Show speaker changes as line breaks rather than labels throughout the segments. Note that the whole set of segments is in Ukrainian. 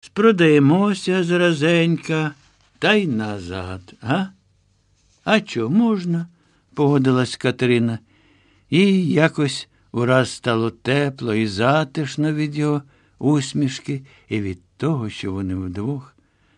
Спродаємося зразенька та й назад, га? А чо можна? погодилась Катерина. І якось ураз стало тепло і затишно від його усмішки і від того, що вони вдвох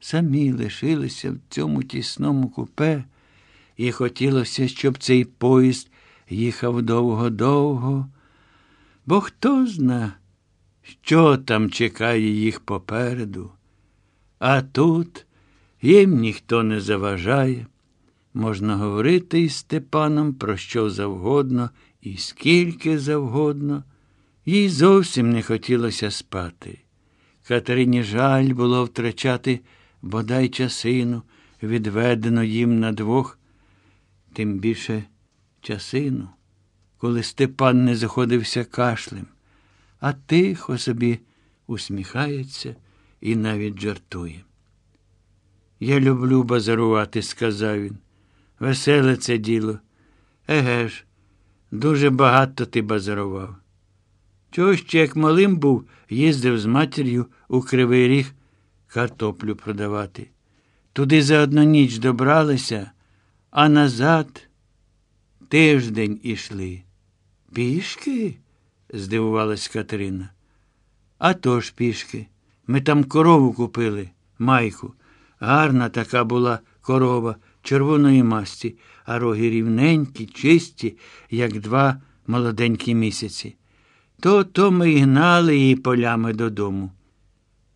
самі лишилися в цьому тісному купе, і хотілося, щоб цей поїзд їхав довго-довго, бо хто зна, що там чекає їх попереду. А тут їм ніхто не заважає. Можна говорити із Степаном про що завгодно і скільки завгодно. Їй зовсім не хотілося спати. Катерині жаль було втрачати бодай часину, відведено їм на двох, тим більше часину, коли Степан не заходився кашлем, а тихо собі усміхається і навіть жартує. Я люблю базарувати, сказав він. Веселе це діло. Еге ж, дуже багато ти базарував. Чого ще, як малим був, їздив з матір'ю у Кривий Ріг картоплю продавати. Туди за одну ніч добралися, а назад тиждень ішли. Пішки? Здивувалась Катерина. «А то ж пішки. Ми там корову купили, майку. Гарна така була корова червоної масті, а роги рівненькі, чисті, як два молоденькі місяці. То то ми й гнали її полями додому.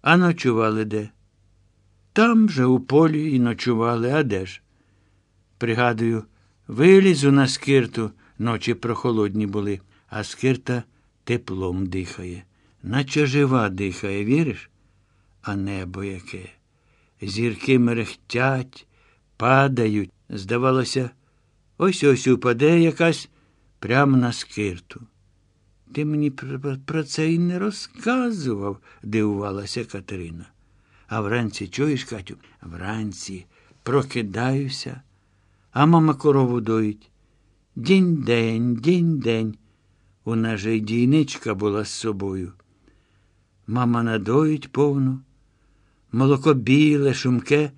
А ночували де? Там же у полі і ночували, а де ж? Пригадую, вилізу на скирту, ночі прохолодні були, а скирта теплом дихає, наче жива дихає, віриш? А небо яке. Зірки мерехтять, падають. Здавалося, ось ось упаде якась прямо на скирту. Ти мені про, це й не розказував, дивувалася Катерина. А вранці чуєш, Катю? Вранці прокидаюся, а мама корову доїть. Дінь день, дінь день. Нас же й дійничка була з собою. Мама надоїть повну, молоко біле, шумке,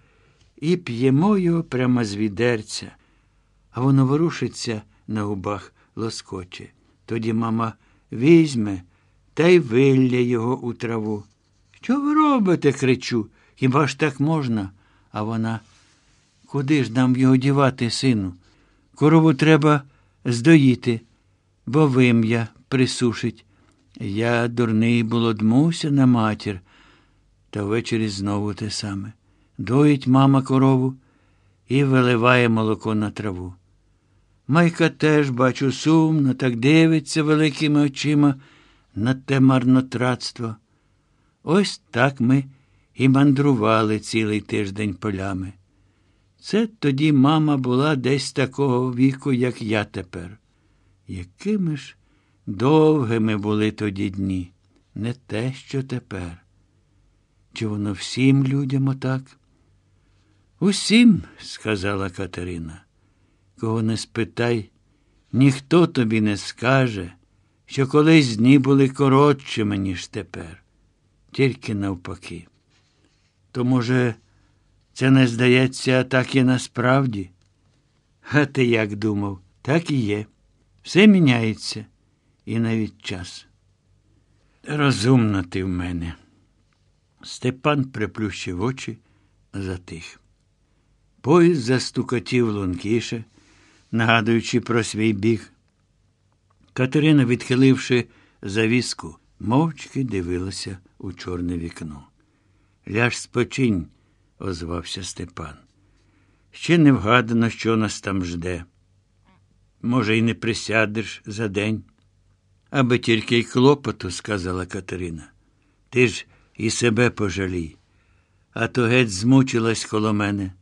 і п'ємо його прямо з відерця, а воно ворушиться на губах, лоскоче. Тоді мама візьме та й вилля його у траву. Що ви робите? кричу. Хіба ж так можна? А вона. Куди ж нам його дівати, сину? Корову треба здоїти, бо вим'я присушить. Я, дурний, було дмуся на матір, та ввечері знову те саме. Доїть мама корову і виливає молоко на траву. Майка теж, бачу, сумно, так дивиться великими очима на те марнотратство. Ось так ми і мандрували цілий тиждень полями. Це тоді мама була десь такого віку, як я тепер. Якими ж довгими були тоді дні, не те, що тепер. Чи воно всім людям отак? Усім, сказала Катерина. Кого не спитай, ніхто тобі не скаже, що колись дні були коротшими, ніж тепер, тільки навпаки. То, може, це не здається, так і насправді? А ти як думав, так і є. Все міняється, і навіть час. Розумна ти в мене. Степан приплющив очі, затих. Поїзд застукотів лункіше, нагадуючи про свій біг. Катерина, відхиливши завіску, мовчки дивилася у чорне вікно. Ляж спочинь, озвався Степан. Ще не вгадано, що нас там жде. Може, й не присядеш за день. Аби тільки й клопоту, сказала Катерина. Ти ж і себе пожалій. А то геть змучилась коло мене.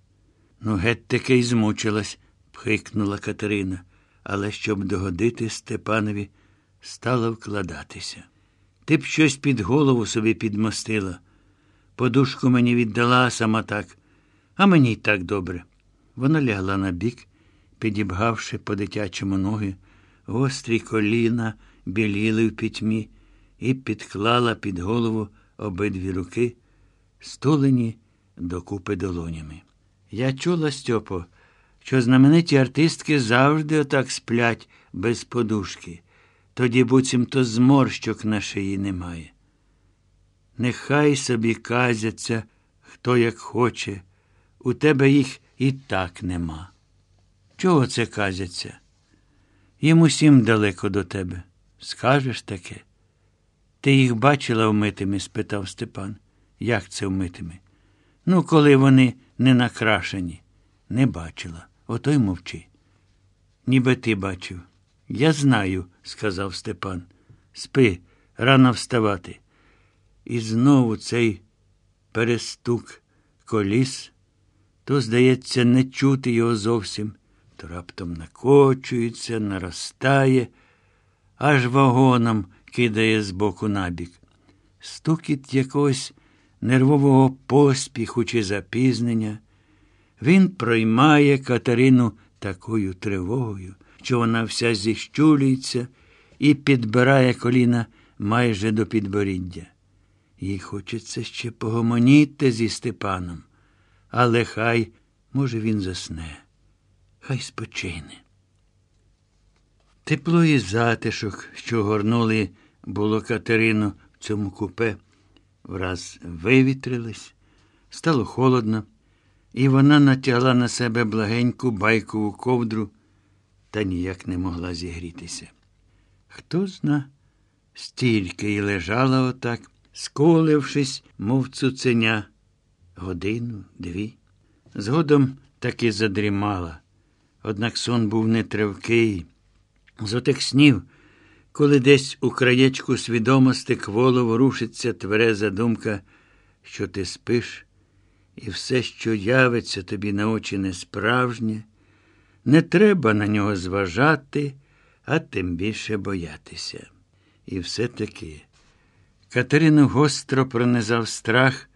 Ну, геть таки й змучилась, пхикнула Катерина, але щоб догодити Степанові, стала вкладатися. Ти б щось під голову собі підмостила. Подушку мені віддала сама так, а мені й так добре. Вона лягла на бік, підібгавши по дитячому ноги, гострі коліна біліли в пітьмі, і підклала під голову обидві руки, стулені докупи долонями. Я чула, Стьопо, що знамениті артистки завжди отак сплять без подушки. Тоді буцімто зморщок на шиї немає. Нехай собі казяться, хто як хоче, у тебе їх і так нема. Чого це казяться? Їм усім далеко до тебе. Скажеш таке? Ти їх бачила вмитими? спитав Степан. Як це вмитими? Ну, коли вони не накрашені. Не бачила. Ото й мовчи. Ніби ти бачив. Я знаю, сказав Степан. Спи, рано вставати. І знову цей перестук коліс, то, здається, не чути його зовсім, то раптом накочується, наростає, аж вагоном кидає з боку набік. Стукіт якогось нервового поспіху чи запізнення. Він проймає Катерину такою тривогою, що вона вся зіщулюється і підбирає коліна майже до підборіддя. Їй хочеться ще погомоніти зі Степаном, але хай, може, він засне, хай спочине. Тепло і затишок, що горнули було Катерину в цьому купе, враз вивітрились, стало холодно, і вона натягла на себе благеньку байкову ковдру та ніяк не могла зігрітися. Хто зна, стільки й лежала отак, сколившись, мов цуценя, годину, дві. Згодом таки задрімала. Однак сон був нетривкий. З отих снів, коли десь у краєчку свідомості кволо ворушиться твереза думка, що ти спиш, і все, що явиться тобі на очі несправжнє, не треба на нього зважати, а тим більше боятися. І все-таки Катерину гостро пронизав страх,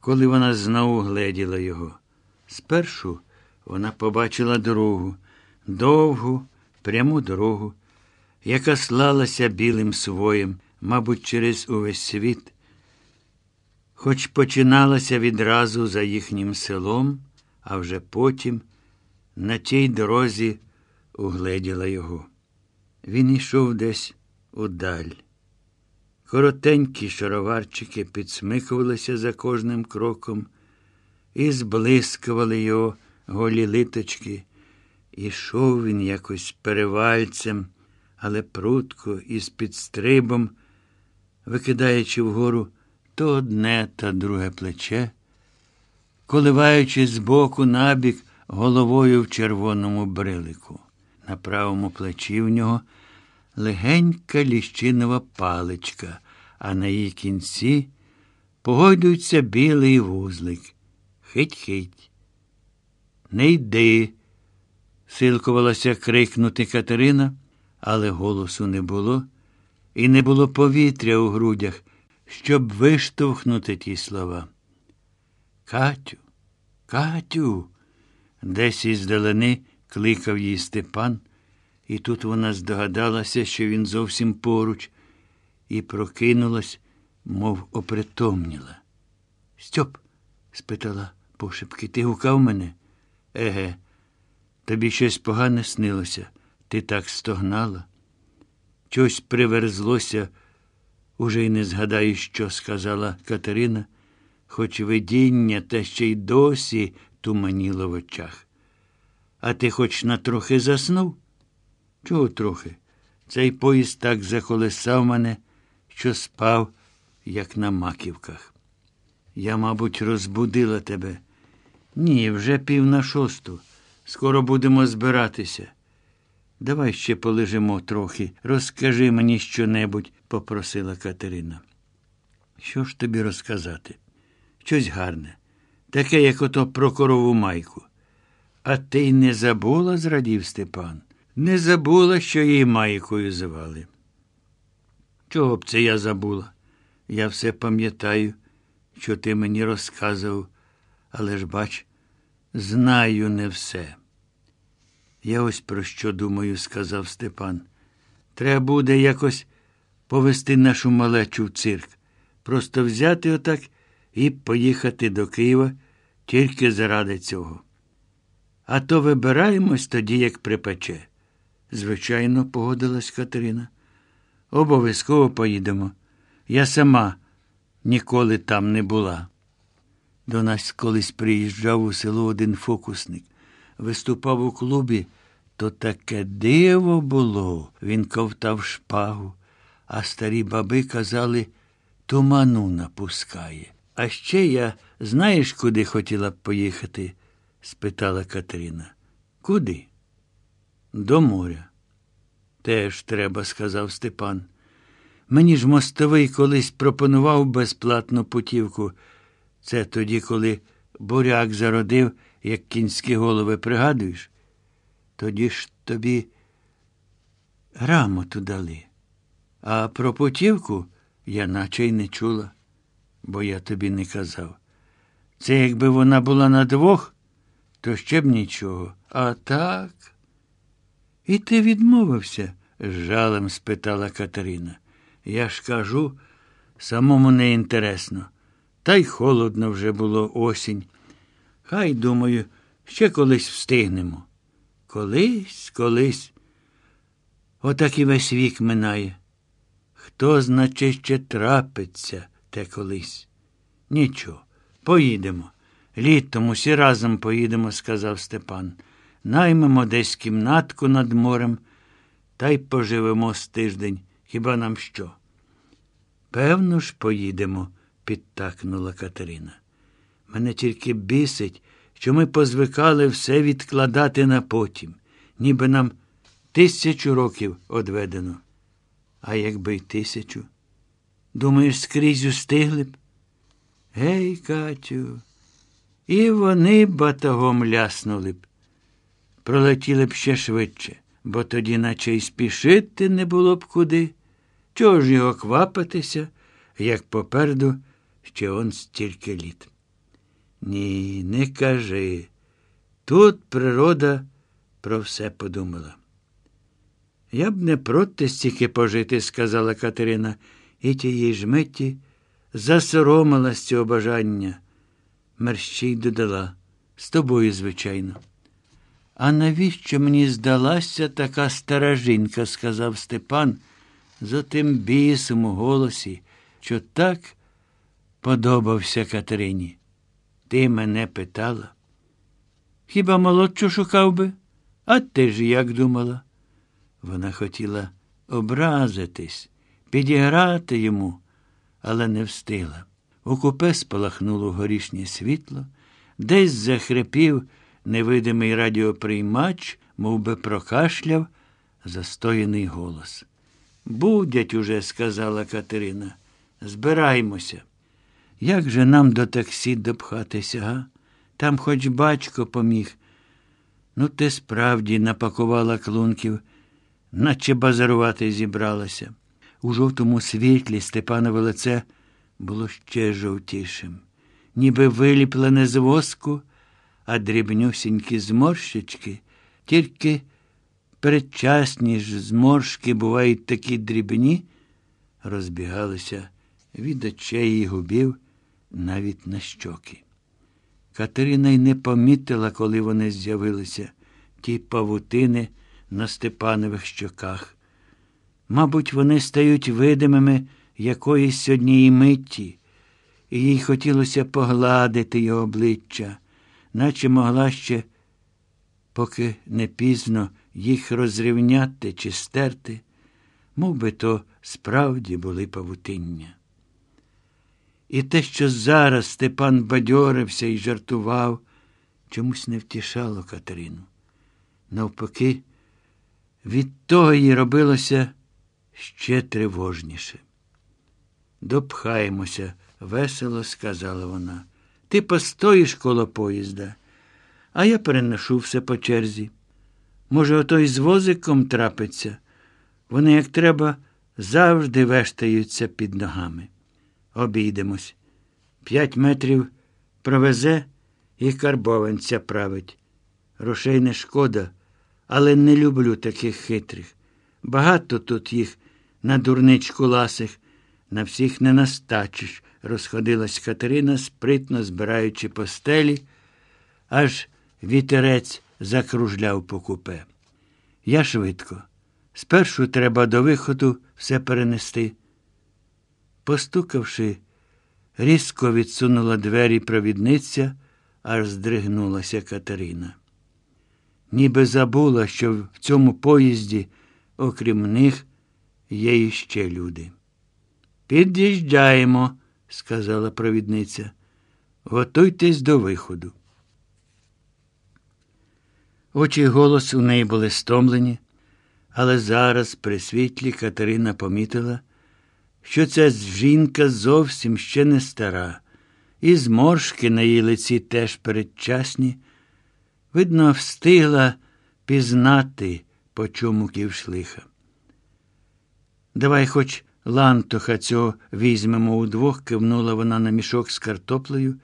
коли вона знову гледіла його. Спершу вона побачила дорогу, довгу, пряму дорогу, яка слалася білим своєм, мабуть, через увесь світ, хоч починалася відразу за їхнім селом, а вже потім на тій дорозі угледіла його. Він йшов десь удаль. Коротенькі шароварчики підсмикувалися за кожним кроком і зблискували його голі литочки. Ішов він якось перевальцем, але прутко і з підстрибом, викидаючи вгору то одне, то друге плече, коливаючись збоку набік головою в червоному брилику. На правому плечі в нього легенька ліщинова паличка, а на її кінці погойдується білий вузлик. Хить-хить. Не йди, силкувалася крикнути Катерина, але голосу не було, і не було повітря у грудях, щоб виштовхнути ті слова. Катю, Катю, десь із далини кликав її Степан, і тут вона здогадалася, що він зовсім поруч, і прокинулась, мов опритомніла. Стьоп? спитала пошепки, ти гукав мене? Еге, тобі щось погане снилося, ти так стогнала. Щось приверзлося, уже й не згадаю, що сказала Катерина, хоч видіння та ще й досі туманіло в очах. А ти хоч на трохи заснув? Чого трохи? Цей поїзд так заколесав мене, що спав, як на маківках. Я, мабуть, розбудила тебе. Ні, вже пів на шосту. Скоро будемо збиратися. Давай ще полежимо трохи. Розкажи мені щонебудь, попросила Катерина. Що ж тобі розказати? Щось гарне, таке, як ото про корову майку. А ти й не забула, зрадів Степан. Не забула, що її майкою звали. Чого б це я забула? Я все пам'ятаю, що ти мені розказував, але ж, бач, знаю не все. Я ось про що думаю, сказав Степан. Треба буде якось повести нашу малечу в цирк. Просто взяти отак і поїхати до Києва тільки заради цього. А то вибираємось тоді, як припече. Звичайно, погодилась Катерина. Обов'язково поїдемо. Я сама ніколи там не була. До нас колись приїжджав у село один фокусник. Виступав у клубі, то таке диво було. Він ковтав шпагу, а старі баби казали, туману напускає. А ще я знаєш, куди хотіла б поїхати? спитала Катерина. Куди? До моря. Теж треба, сказав Степан. Мені ж мостовий колись пропонував безплатну путівку. Це тоді, коли буряк зародив, як кінські голови, пригадуєш? Тоді ж тобі грамоту дали. А про путівку я наче й не чула, бо я тобі не казав. Це якби вона була на двох, то ще б нічого. А так. І ти відмовився? з жалем спитала Катерина. Я ж кажу, самому не інтересно. Та й холодно вже було осінь. Хай, думаю, ще колись встигнемо. Колись, колись. Отак і весь вік минає. Хто, значить, ще трапиться те колись? Нічого, поїдемо. Літом усі разом поїдемо, сказав Степан. Наймемо десь кімнатку над морем та й поживемо з тиждень. Хіба нам що? Певно ж, поїдемо, підтакнула Катерина. Мене тільки бісить, що ми позвикали все відкладати на потім, ніби нам тисячу років одведено. А якби й тисячу. Думаєш, скрізь устигли б? Гей, Катю, і вони батагом ляснули б. Пролетіли б ще швидше, бо тоді, наче й спішити не було б куди. Чого ж його квапитися, як попереду ще он стільки літ. Ні, не кажи. Тут природа про все подумала. Я б не проти стільки пожити, сказала Катерина, і тієї ж миті засоромилась цього бажання. Мерщій додала з тобою, звичайно. А навіщо мені здалася така стара жінка, сказав Степан, з отим бісом у голосі, що так подобався Катерині. Ти мене питала? Хіба молодшу шукав би? А ти ж як думала? Вона хотіла образитись, підіграти йому, але не встигла. У купе спалахнуло горішнє світло, десь захрипів невидимий радіоприймач, мов би прокашляв застояний голос. Будять уже, сказала Катерина. Збираймося. Як же нам до таксі допхатися, га? Там хоч батько поміг. Ну, ти справді напакувала клунків, наче базарувати зібралася. У жовтому світлі Степанове лице було ще жовтішим, ніби виліплене з воску, а дрібнюсінькі зморщички, тільки передчасні ж зморшки бувають такі дрібні, розбігалися від очей і губів навіть на щоки. Катерина й не помітила, коли вони з'явилися, ті павутини на Степанових щоках. Мабуть, вони стають видимими якоїсь однієї митті, і їй хотілося погладити його обличчя, наче могла ще, поки не пізно їх розрівняти чи стерти, мов би то справді були павутиння. І те, що зараз Степан бадьорився і жартував, чомусь не втішало Катерину. Навпаки, від того їй робилося ще тривожніше. Допхаємося, весело сказала вона. Ти постоїш коло поїзда, а я переношу все по черзі. Може, отой з возиком трапиться. Вони, як треба, завжди вештаються під ногами. Обійдемось. П'ять метрів провезе і карбованця править. Грошей не шкода, але не люблю таких хитрих. Багато тут їх на дурничку ласих, на всіх не настачиш, розходилась Катерина, спритно збираючи постелі, аж вітерець закружляв по купе. Я швидко. Спершу треба до виходу все перенести. Постукавши, різко відсунула двері провідниця, аж здригнулася Катерина. Ніби забула, що в цьому поїзді, окрім них, є іще люди. Під'їжджаємо, сказала провідниця. Готуйтесь до виходу. Очі й голос у неї були стомлені, але зараз при світлі Катерина помітила, що ця жінка зовсім ще не стара, і зморшки на її лиці теж передчасні. Видно, встигла пізнати, по чому ківшлиха. Давай хоч лантоха цього візьмемо удвох, кивнула вона на мішок з картоплею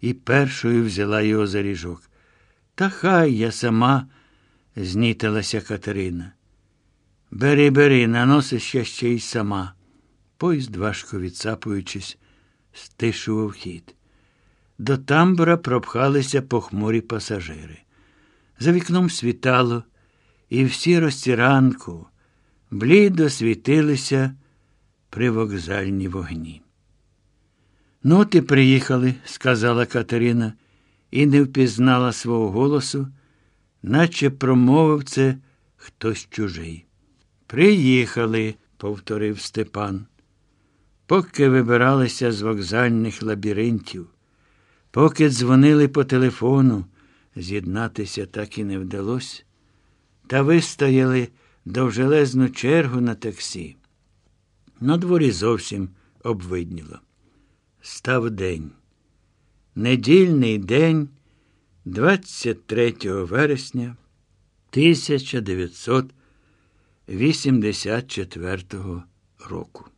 і першою взяла його за ріжок. Та хай я сама, знітилася Катерина. Бери, бери, наносиш я ще й сама. Поїзд, важко відсапуючись, стишував хід. До тамбура пропхалися похмурі пасажири. За вікном світало, і всі розціранку блідо світилися привокзальні вогні. Ну, ти приїхали, сказала Катерина, і не впізнала свого голосу, наче промовив це хтось чужий. Приїхали, повторив Степан. Поки вибиралися з вокзальних лабіринтів, поки дзвонили по телефону, з'єднатися так і не вдалося, та вистояли довжелезну чергу на таксі. На дворі зовсім обвидніло. Став день. Недільний день 23 вересня 1984 року.